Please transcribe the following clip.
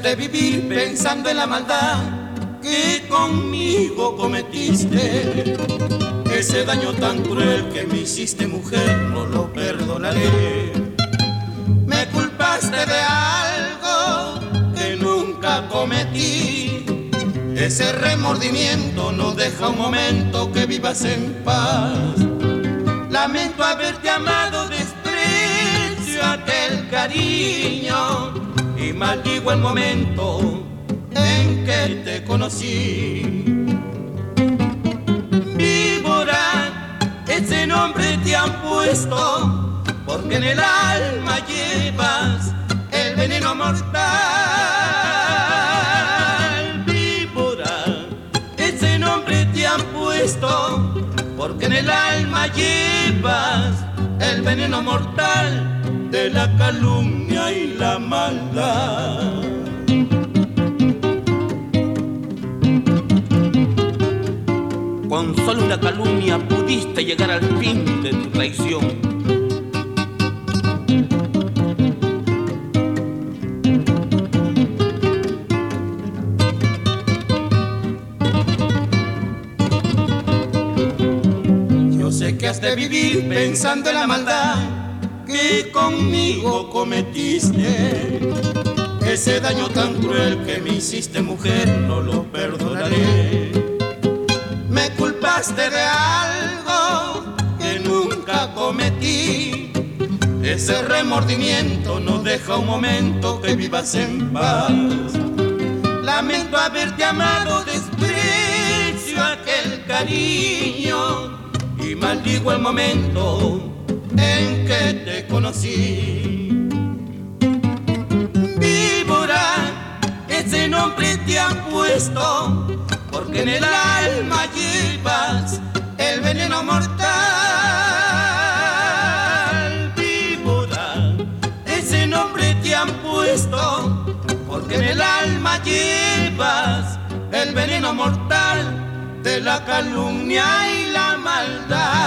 de vivir pensando en la maldad que conmigo cometiste. Ese daño tan cruel que me hiciste mujer no lo perdonaré. Me culpaste de algo que nunca cometí. Ese remordimiento no deja un momento que vivas en paz. Lamento haberte amado, desprecio aquel cariño maldigo el momento en que te conocí. Víbora, ese nombre te han puesto, porque en el alma llevas el veneno mortal. Víbora, ese nombre te han puesto, porque en el alma llevas el veneno mortal de la calumnia y la maldad. Con solo una calumnia pudiste llegar al fin de tu traición. Yo sé que has de vivir pensando en la maldad que conmigo cometiste. Ese daño tan cruel que me hiciste mujer no lo perdonaré. Me culpaste de algo que nunca cometí. Ese remordimiento no deja un momento que vivas en paz. Lamento haberte amado, desprecio aquel cariño y maldigo el momento en que te conocí. Víbora, ese nombre te han puesto porque en el alma llevas el veneno mortal. Víbora, ese nombre te han puesto porque en el alma llevas el veneno mortal de la calumnia y la maldad.